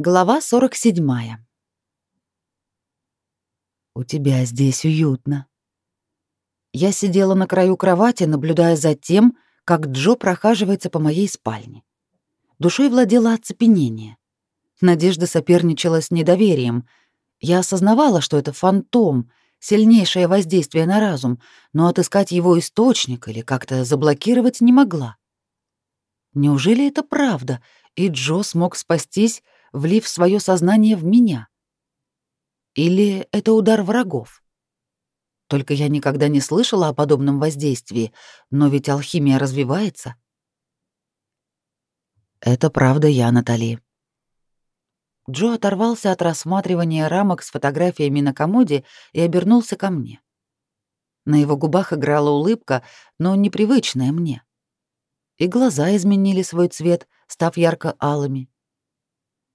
Глава 47. У тебя здесь уютно. Я сидела на краю кровати, наблюдая за тем, как Джо прохаживается по моей спальне. Душой владело оцепенение. Надежда соперничала с недоверием. Я осознавала, что это фантом, сильнейшее воздействие на разум, но отыскать его источник или как-то заблокировать не могла. Неужели это правда, и Джо смог спастись, влив свое сознание в меня? Или это удар врагов? Только я никогда не слышала о подобном воздействии, но ведь алхимия развивается. Это правда я, Натали. Джо оторвался от рассматривания рамок с фотографиями на комоде и обернулся ко мне. На его губах играла улыбка, но непривычная мне. И глаза изменили свой цвет, став ярко-алыми.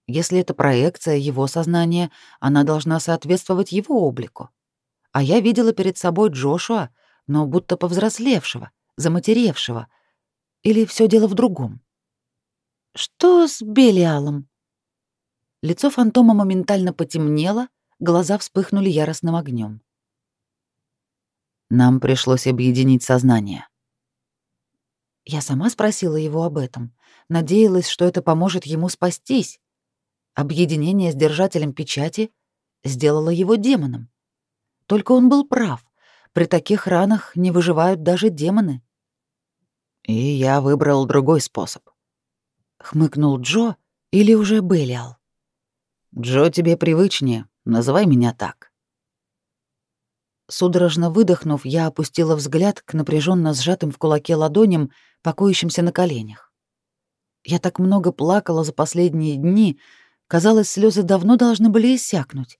Если это проекция его сознания, она должна соответствовать его облику. А я видела перед собой Джошуа, но будто повзрослевшего, заматеревшего. Или все дело в другом? Что с Белиалом? Лицо фантома моментально потемнело, глаза вспыхнули яростным огнем. Нам пришлось объединить сознание. Я сама спросила его об этом, надеялась, что это поможет ему спастись. Объединение с держателем печати сделало его демоном. Только он был прав. При таких ранах не выживают даже демоны. И я выбрал другой способ. Хмыкнул Джо или уже Белиал. Джо тебе привычнее, называй меня так. Судорожно выдохнув, я опустила взгляд к напряженно сжатым в кулаке ладоням, покоящимся на коленях. Я так много плакала за последние дни, Казалось, слезы давно должны были иссякнуть.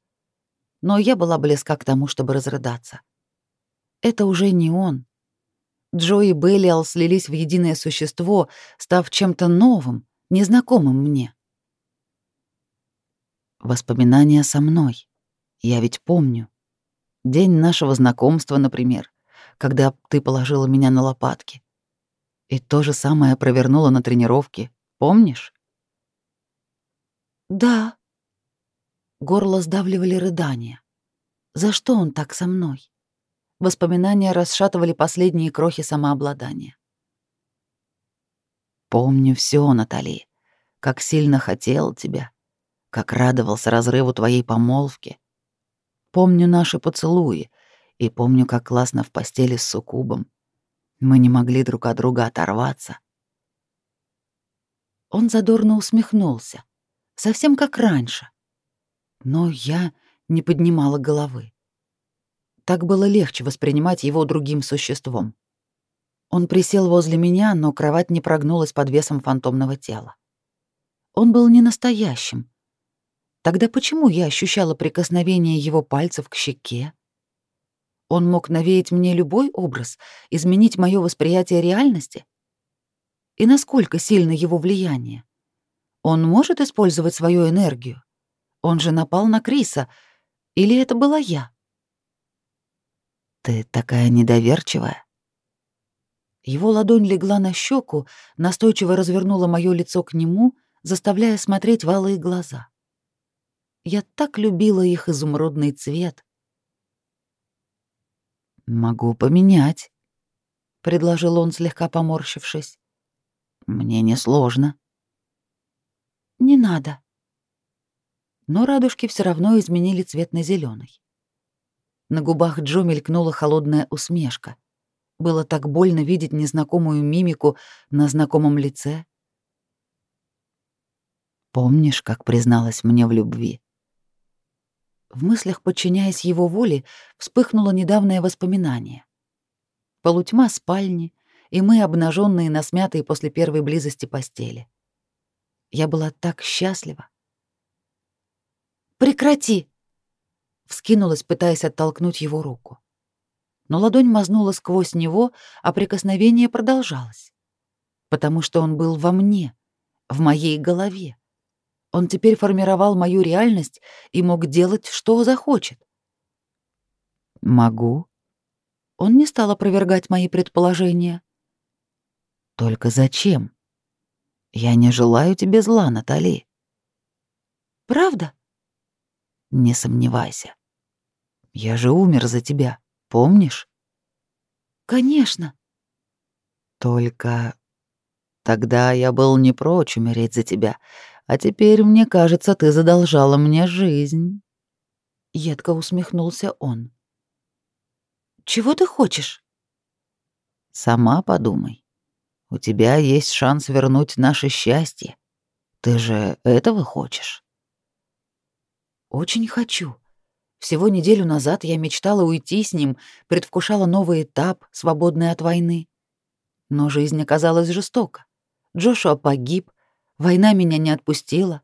Но я была близка к тому, чтобы разрыдаться. Это уже не он. Джо и Беллиал слились в единое существо, став чем-то новым, незнакомым мне. Воспоминания со мной. Я ведь помню. День нашего знакомства, например, когда ты положила меня на лопатки. И то же самое провернула на тренировке. Помнишь? «Да». Горло сдавливали рыдания. «За что он так со мной?» Воспоминания расшатывали последние крохи самообладания. «Помню все, Натали. Как сильно хотел тебя, как радовался разрыву твоей помолвки. Помню наши поцелуи и помню, как классно в постели с суккубом. Мы не могли друг от друга оторваться». Он задорно усмехнулся совсем как раньше. Но я не поднимала головы. Так было легче воспринимать его другим существом. Он присел возле меня, но кровать не прогнулась под весом фантомного тела. Он был не настоящим. Тогда почему я ощущала прикосновение его пальцев к щеке? Он мог навеять мне любой образ, изменить мое восприятие реальности? И насколько сильно его влияние? Он может использовать свою энергию? Он же напал на Криса. Или это была я? Ты такая недоверчивая. Его ладонь легла на щеку, настойчиво развернула мое лицо к нему, заставляя смотреть в алые глаза. Я так любила их изумрудный цвет. «Могу поменять», — предложил он, слегка поморщившись. «Мне несложно». Не надо. Но радужки все равно изменили цвет на зеленый. На губах Джо мелькнула холодная усмешка. Было так больно видеть незнакомую мимику на знакомом лице. Помнишь, как призналась мне в любви? В мыслях, подчиняясь его воле, вспыхнуло недавнее воспоминание. Полутьма спальни, и мы, обнаженные на смятой после первой близости постели. Я была так счастлива. «Прекрати!» — вскинулась, пытаясь оттолкнуть его руку. Но ладонь мазнула сквозь него, а прикосновение продолжалось. Потому что он был во мне, в моей голове. Он теперь формировал мою реальность и мог делать, что захочет. «Могу». Он не стал опровергать мои предположения. «Только зачем?» Я не желаю тебе зла, Натали. Правда? Не сомневайся. Я же умер за тебя, помнишь? Конечно. Только тогда я был не прочь умереть за тебя, а теперь, мне кажется, ты задолжала мне жизнь. Едко усмехнулся он. Чего ты хочешь? Сама подумай. У тебя есть шанс вернуть наше счастье. Ты же этого хочешь? Очень хочу. Всего неделю назад я мечтала уйти с ним, предвкушала новый этап, свободный от войны. Но жизнь оказалась жестока. Джошуа погиб, война меня не отпустила.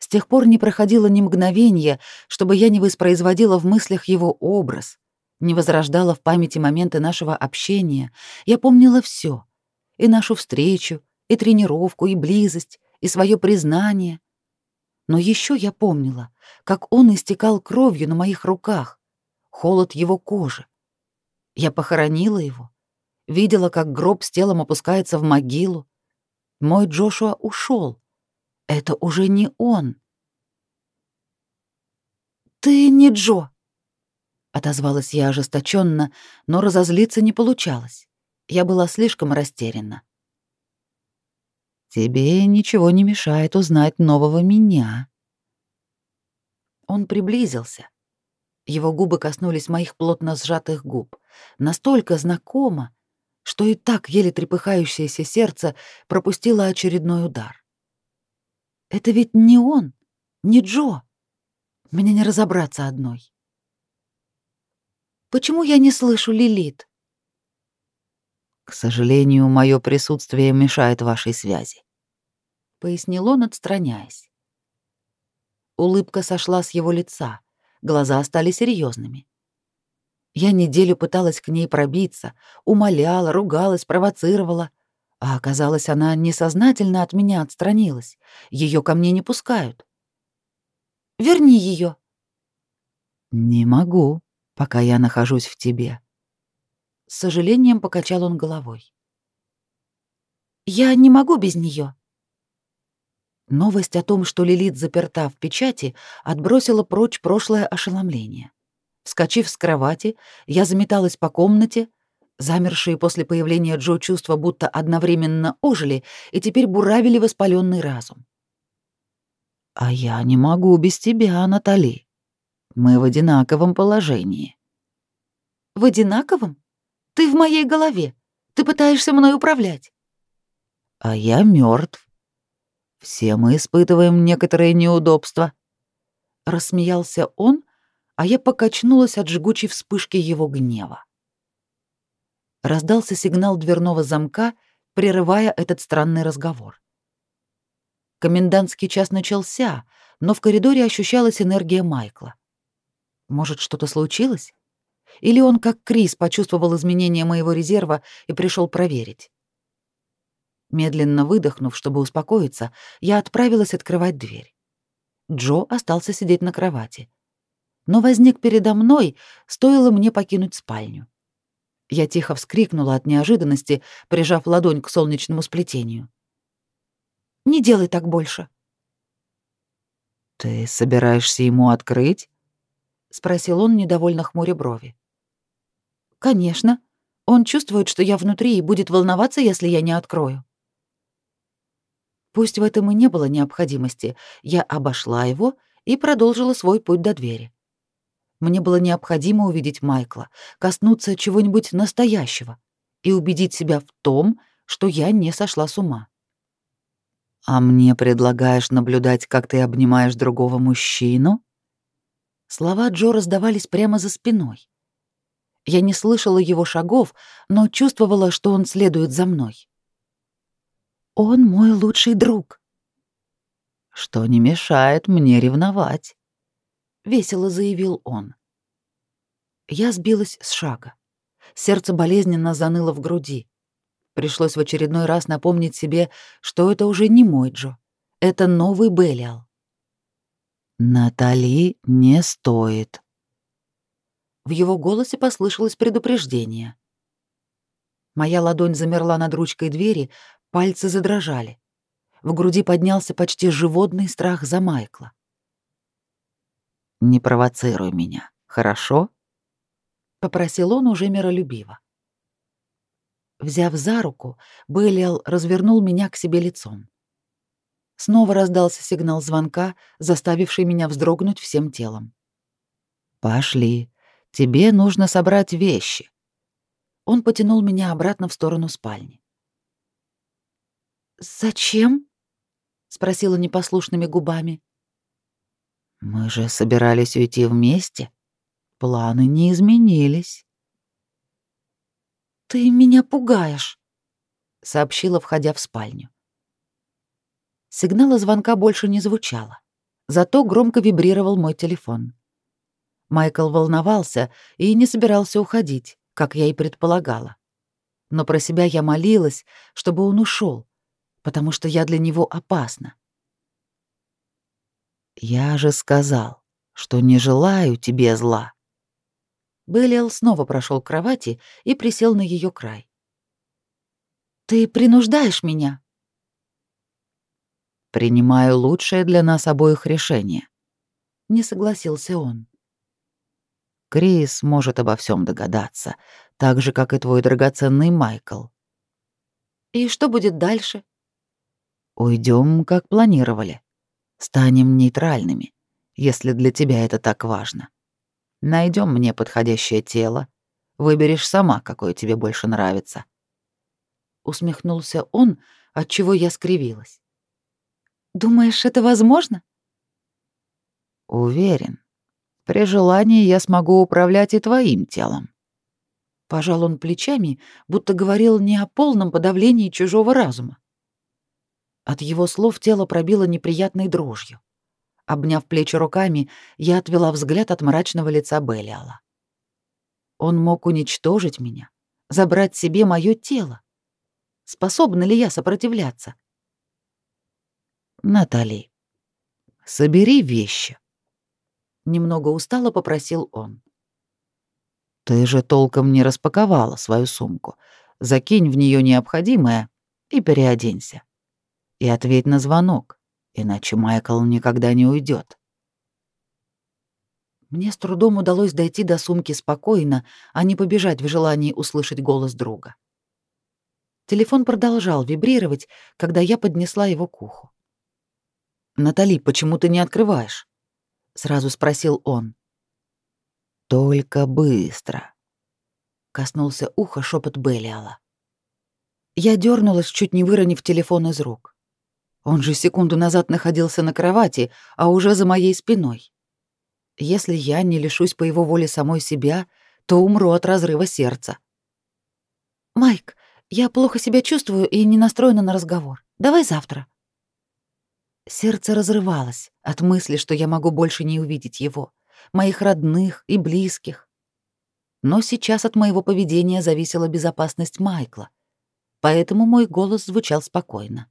С тех пор не проходило ни мгновения, чтобы я не воспроизводила в мыслях его образ, не возрождала в памяти моменты нашего общения. Я помнила все: и нашу встречу, и тренировку, и близость, и свое признание. Но еще я помнила, как он истекал кровью на моих руках, холод его кожи. Я похоронила его, видела, как гроб с телом опускается в могилу. Мой Джошуа ушел. Это уже не он. «Ты не Джо», — отозвалась я ожесточенно, но разозлиться не получалось. Я была слишком растеряна. «Тебе ничего не мешает узнать нового меня». Он приблизился. Его губы коснулись моих плотно сжатых губ. Настолько знакомо, что и так еле трепыхающееся сердце пропустило очередной удар. Это ведь не он, не Джо. Мне не разобраться одной. Почему я не слышу Лилит? К сожалению, мое присутствие мешает вашей связи, пояснил он, отстраняясь. Улыбка сошла с его лица, глаза стали серьезными. Я неделю пыталась к ней пробиться, умоляла, ругалась, провоцировала, а оказалось, она несознательно от меня отстранилась. Ее ко мне не пускают. Верни ее. Не могу, пока я нахожусь в тебе. С сожалением покачал он головой. Я не могу без нее. Новость о том, что Лилит заперта в печати, отбросила прочь прошлое ошеломление. Вскочив с кровати, я заметалась по комнате, замершие после появления Джо чувства будто одновременно ожили и теперь буравили воспаленный разум. «А я не могу без тебя, Натали. Мы в одинаковом положении». «В одинаковом? Ты в моей голове. Ты пытаешься мной управлять». «А я мертв. Все мы испытываем некоторые неудобства». Рассмеялся он, а я покачнулась от жгучей вспышки его гнева. Раздался сигнал дверного замка, прерывая этот странный разговор. Комендантский час начался, но в коридоре ощущалась энергия Майкла. Может, что-то случилось? Или он, как Крис, почувствовал изменение моего резерва и пришел проверить? Медленно выдохнув, чтобы успокоиться, я отправилась открывать дверь. Джо остался сидеть на кровати но возник передо мной, стоило мне покинуть спальню. Я тихо вскрикнула от неожиданности, прижав ладонь к солнечному сплетению. «Не делай так больше». «Ты собираешься ему открыть?» — спросил он, недовольно хмуря брови. «Конечно. Он чувствует, что я внутри и будет волноваться, если я не открою». Пусть в этом и не было необходимости, я обошла его и продолжила свой путь до двери. Мне было необходимо увидеть Майкла, коснуться чего-нибудь настоящего и убедить себя в том, что я не сошла с ума. «А мне предлагаешь наблюдать, как ты обнимаешь другого мужчину?» Слова Джо раздавались прямо за спиной. Я не слышала его шагов, но чувствовала, что он следует за мной. «Он мой лучший друг», что не мешает мне ревновать. — весело заявил он. Я сбилась с шага. Сердце болезненно заныло в груди. Пришлось в очередной раз напомнить себе, что это уже не мой Джо. Это новый Белиал. «Натали не стоит». В его голосе послышалось предупреждение. Моя ладонь замерла над ручкой двери, пальцы задрожали. В груди поднялся почти животный страх за Майкла. «Не провоцируй меня, хорошо?» — попросил он уже миролюбиво. Взяв за руку, Беллиал развернул меня к себе лицом. Снова раздался сигнал звонка, заставивший меня вздрогнуть всем телом. «Пошли. Тебе нужно собрать вещи». Он потянул меня обратно в сторону спальни. «Зачем?» — спросила непослушными губами. «Мы же собирались уйти вместе. Планы не изменились». «Ты меня пугаешь», — сообщила, входя в спальню. Сигнала звонка больше не звучало, зато громко вибрировал мой телефон. Майкл волновался и не собирался уходить, как я и предполагала. Но про себя я молилась, чтобы он ушел, потому что я для него опасна. «Я же сказал, что не желаю тебе зла». Беллиэл снова прошел к кровати и присел на ее край. «Ты принуждаешь меня?» «Принимаю лучшее для нас обоих решение», — не согласился он. «Крис может обо всем догадаться, так же, как и твой драгоценный Майкл». «И что будет дальше?» Уйдем, как планировали. Станем нейтральными, если для тебя это так важно. Найдем мне подходящее тело. Выберешь сама, какое тебе больше нравится. Усмехнулся он, от чего я скривилась. Думаешь, это возможно? Уверен. При желании я смогу управлять и твоим телом. Пожал он плечами, будто говорил не о полном подавлении чужого разума. От его слов тело пробило неприятной дрожью. Обняв плечи руками, я отвела взгляд от мрачного лица Белиала. Он мог уничтожить меня, забрать себе мое тело. Способна ли я сопротивляться? Натали, собери вещи. Немного устало попросил он. Ты же толком не распаковала свою сумку. Закинь в нее необходимое и переоденься и ответь на звонок, иначе Майкл никогда не уйдет. Мне с трудом удалось дойти до сумки спокойно, а не побежать в желании услышать голос друга. Телефон продолжал вибрировать, когда я поднесла его к уху. «Натали, почему ты не открываешь?» — сразу спросил он. «Только быстро», — коснулся уха шепот Беллиала. Я дернулась, чуть не выронив телефон из рук. Он же секунду назад находился на кровати, а уже за моей спиной. Если я не лишусь по его воле самой себя, то умру от разрыва сердца. «Майк, я плохо себя чувствую и не настроена на разговор. Давай завтра». Сердце разрывалось от мысли, что я могу больше не увидеть его, моих родных и близких. Но сейчас от моего поведения зависела безопасность Майкла, поэтому мой голос звучал спокойно.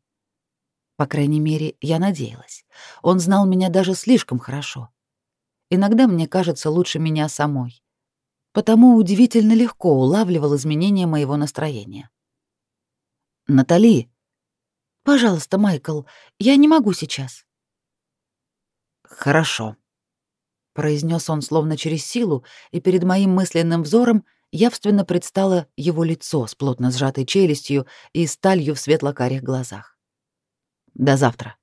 По крайней мере, я надеялась. Он знал меня даже слишком хорошо. Иногда мне кажется лучше меня самой. Потому удивительно легко улавливал изменения моего настроения. «Натали!» «Пожалуйста, Майкл, я не могу сейчас». «Хорошо», — произнес он словно через силу, и перед моим мысленным взором явственно предстало его лицо с плотно сжатой челюстью и сталью в светло-карих глазах. До завтра.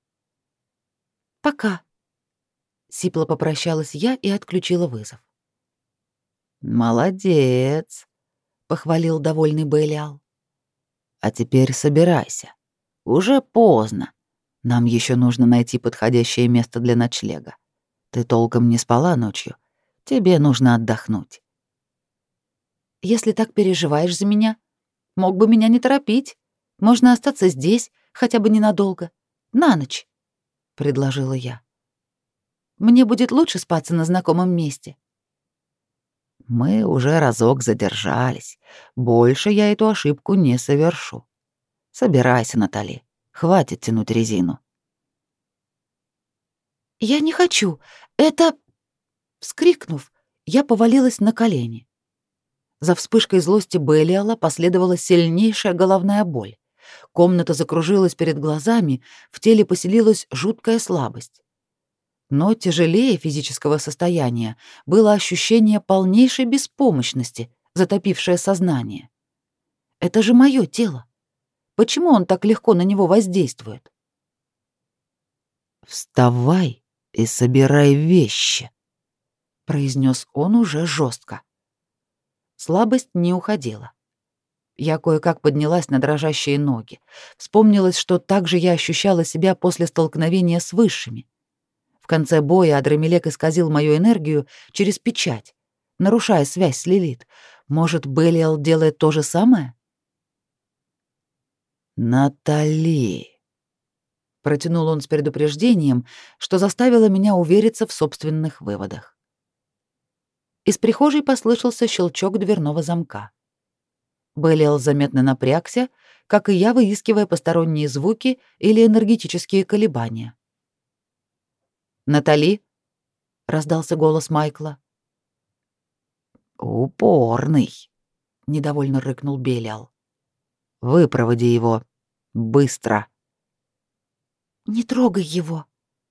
Пока. Сипло попрощалась я и отключила вызов. Молодец, похвалил довольный Белиал. А теперь собирайся. Уже поздно. Нам еще нужно найти подходящее место для ночлега. Ты толком не спала ночью. Тебе нужно отдохнуть. Если так переживаешь за меня, мог бы меня не торопить. Можно остаться здесь, хотя бы ненадолго. На ночь, предложила я. Мне будет лучше спаться на знакомом месте. Мы уже разок задержались. Больше я эту ошибку не совершу. Собирайся, Натали. Хватит тянуть резину. Я не хочу. Это вскрикнув, я повалилась на колени. За вспышкой злости Беллиала последовала сильнейшая головная боль. Комната закружилась перед глазами, в теле поселилась жуткая слабость. Но тяжелее физического состояния было ощущение полнейшей беспомощности, затопившее сознание. Это же мое тело. Почему он так легко на него воздействует? «Вставай и собирай вещи», — произнес он уже жестко. Слабость не уходила. Я кое-как поднялась на дрожащие ноги. Вспомнилось, что так же я ощущала себя после столкновения с высшими. В конце боя Адрамелек исказил мою энергию через печать, нарушая связь с Лилит. Может, Белиал делает то же самое? «Натали!» Протянул он с предупреждением, что заставило меня увериться в собственных выводах. Из прихожей послышался щелчок дверного замка. Беллиал заметно напрягся, как и я, выискивая посторонние звуки или энергетические колебания. «Натали?» — раздался голос Майкла. «Упорный», — недовольно рыкнул Белиал. «Выпроводи его. Быстро». «Не трогай его»,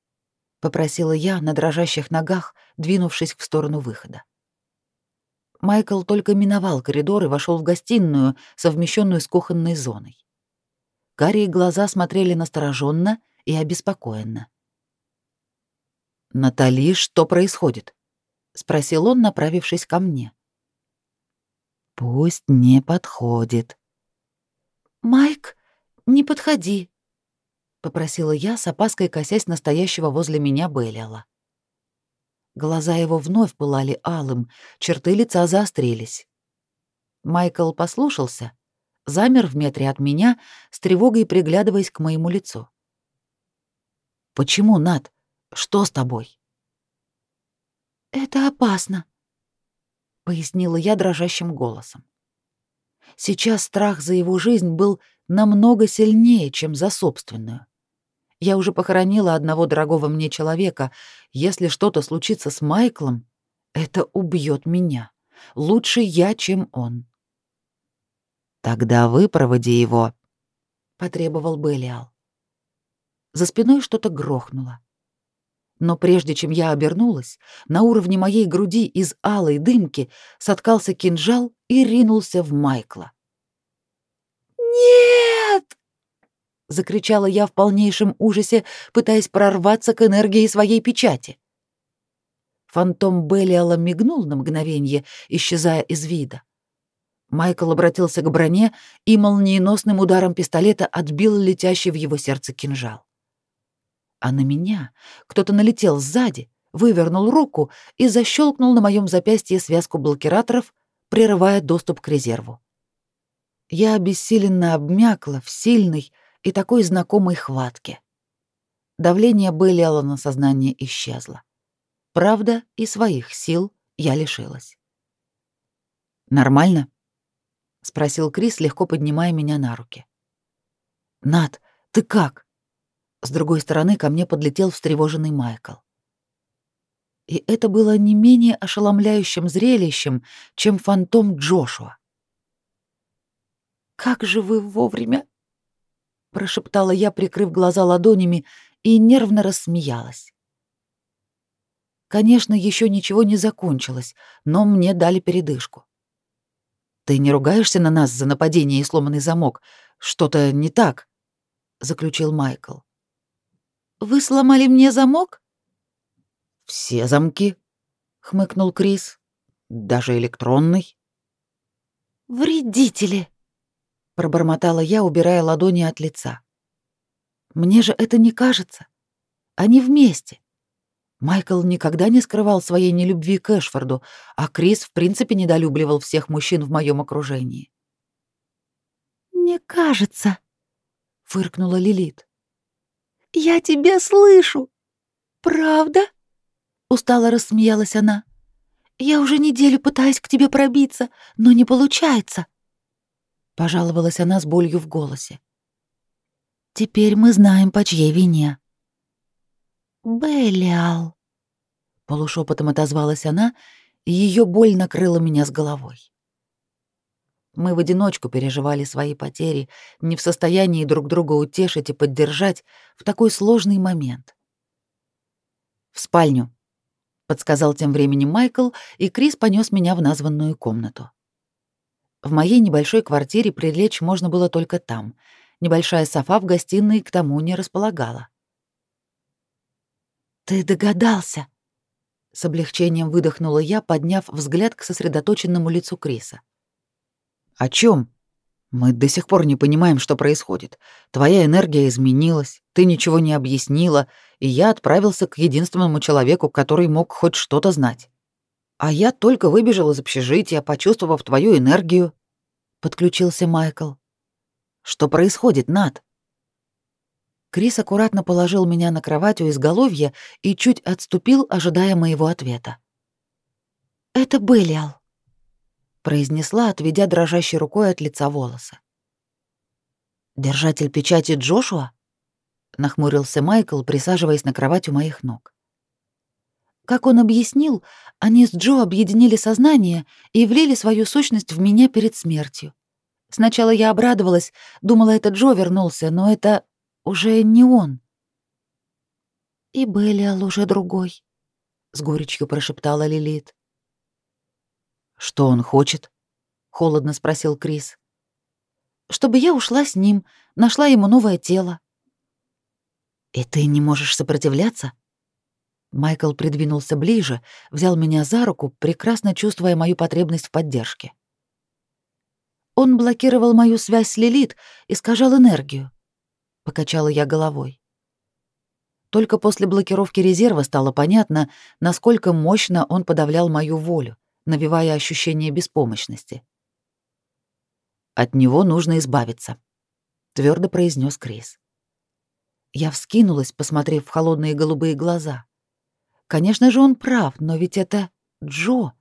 — попросила я на дрожащих ногах, двинувшись в сторону выхода. Майкл только миновал коридор и вошел в гостиную, совмещенную с кухонной зоной. Карие глаза смотрели настороженно и обеспокоенно. «Натали, что происходит?» — спросил он, направившись ко мне. «Пусть не подходит». «Майк, не подходи», — попросила я, с опаской косясь настоящего возле меня Беллиала. Глаза его вновь пылали алым, черты лица заострились. Майкл послушался, замер в метре от меня, с тревогой приглядываясь к моему лицу. «Почему, Над? Что с тобой?» «Это опасно», — пояснила я дрожащим голосом. Сейчас страх за его жизнь был намного сильнее, чем за собственную. Я уже похоронила одного дорогого мне человека. Если что-то случится с Майклом, это убьет меня. Лучше я, чем он. Тогда вы проводи его, потребовал Белиал. За спиной что-то грохнуло. Но прежде чем я обернулась, на уровне моей груди из алой дымки соткался кинжал и ринулся в Майкла. «Нет!» — закричала я в полнейшем ужасе, пытаясь прорваться к энергии своей печати. Фантом Беллиала мигнул на мгновение, исчезая из вида. Майкл обратился к броне и молниеносным ударом пистолета отбил летящий в его сердце кинжал. А на меня кто-то налетел сзади, вывернул руку и защелкнул на моем запястье связку блокираторов, прерывая доступ к резерву. Я обессиленно обмякла в сильной, и такой знакомой хватке. Давление Беллиала на сознание исчезло. Правда, и своих сил я лишилась. «Нормально?» — спросил Крис, легко поднимая меня на руки. «Над, ты как?» С другой стороны ко мне подлетел встревоженный Майкл. И это было не менее ошеломляющим зрелищем, чем фантом Джошуа. «Как же вы вовремя!» прошептала я, прикрыв глаза ладонями, и нервно рассмеялась. Конечно, еще ничего не закончилось, но мне дали передышку. Ты не ругаешься на нас за нападение и сломанный замок? Что-то не так, заключил Майкл. Вы сломали мне замок? Все замки, хмыкнул Крис. Даже электронный. Вредители, пробормотала я, убирая ладони от лица. Мне же это не кажется. Они вместе. Майкл никогда не скрывал своей нелюбви к Эшфорду, а Крис в принципе недолюбливал всех мужчин в моем окружении. «Не кажется», — фыркнула Лилит. «Я тебя слышу. Правда?» — устало рассмеялась она. «Я уже неделю пытаюсь к тебе пробиться, но не получается» пожаловалась она с болью в голосе. Теперь мы знаем, по чьей вине. Белиал. Полушепотом отозвалась она, и ее боль накрыла меня с головой. Мы в одиночку переживали свои потери, не в состоянии друг друга утешить и поддержать в такой сложный момент. «В спальню», — подсказал тем временем Майкл, и Крис понес меня в названную комнату. В моей небольшой квартире прилечь можно было только там. Небольшая софа в гостиной к тому не располагала. «Ты догадался?» С облегчением выдохнула я, подняв взгляд к сосредоточенному лицу Криса. «О чем? Мы до сих пор не понимаем, что происходит. Твоя энергия изменилась, ты ничего не объяснила, и я отправился к единственному человеку, который мог хоть что-то знать. А я только выбежал из общежития, почувствовав твою энергию», — подключился Майкл. «Что происходит, Над?» Крис аккуратно положил меня на кровать у изголовья и чуть отступил, ожидая моего ответа. «Это Белиал», — произнесла, отведя дрожащей рукой от лица волосы. «Держатель печати Джошуа?» — нахмурился Майкл, присаживаясь на кровать у моих ног. Как он объяснил, они с Джо объединили сознание и влили свою сущность в меня перед смертью. Сначала я обрадовалась, думала, это Джо вернулся, но это уже не он. И Белиал уже другой, с горечью прошептала Лилит. Что он хочет? холодно спросил Крис. Чтобы я ушла с ним, нашла ему новое тело. И ты не можешь сопротивляться? Майкл придвинулся ближе, взял меня за руку, прекрасно чувствуя мою потребность в поддержке. Он блокировал мою связь с Лилит, искажал энергию покачала я головой. Только после блокировки резерва стало понятно, насколько мощно он подавлял мою волю, навевая ощущение беспомощности. От него нужно избавиться, твердо произнес Крис. Я вскинулась, посмотрев в холодные голубые глаза. Конечно же, он прав, но ведь это Джо,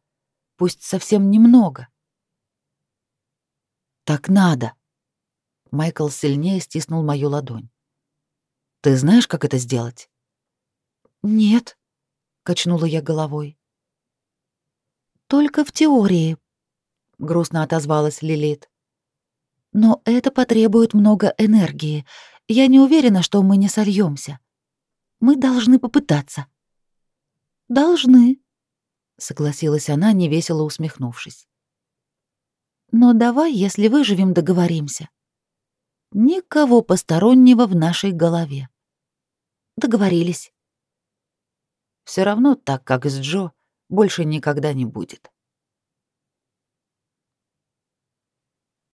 пусть совсем немного. Так надо, Майкл сильнее стиснул мою ладонь. «Ты знаешь, как это сделать?» «Нет», — качнула я головой. «Только в теории», — грустно отозвалась Лилит. «Но это потребует много энергии. Я не уверена, что мы не сольемся. Мы должны попытаться». «Должны», — согласилась она, невесело усмехнувшись. «Но давай, если выживем, договоримся. Никого постороннего в нашей голове. Договорились. Все равно так, как с Джо, больше никогда не будет.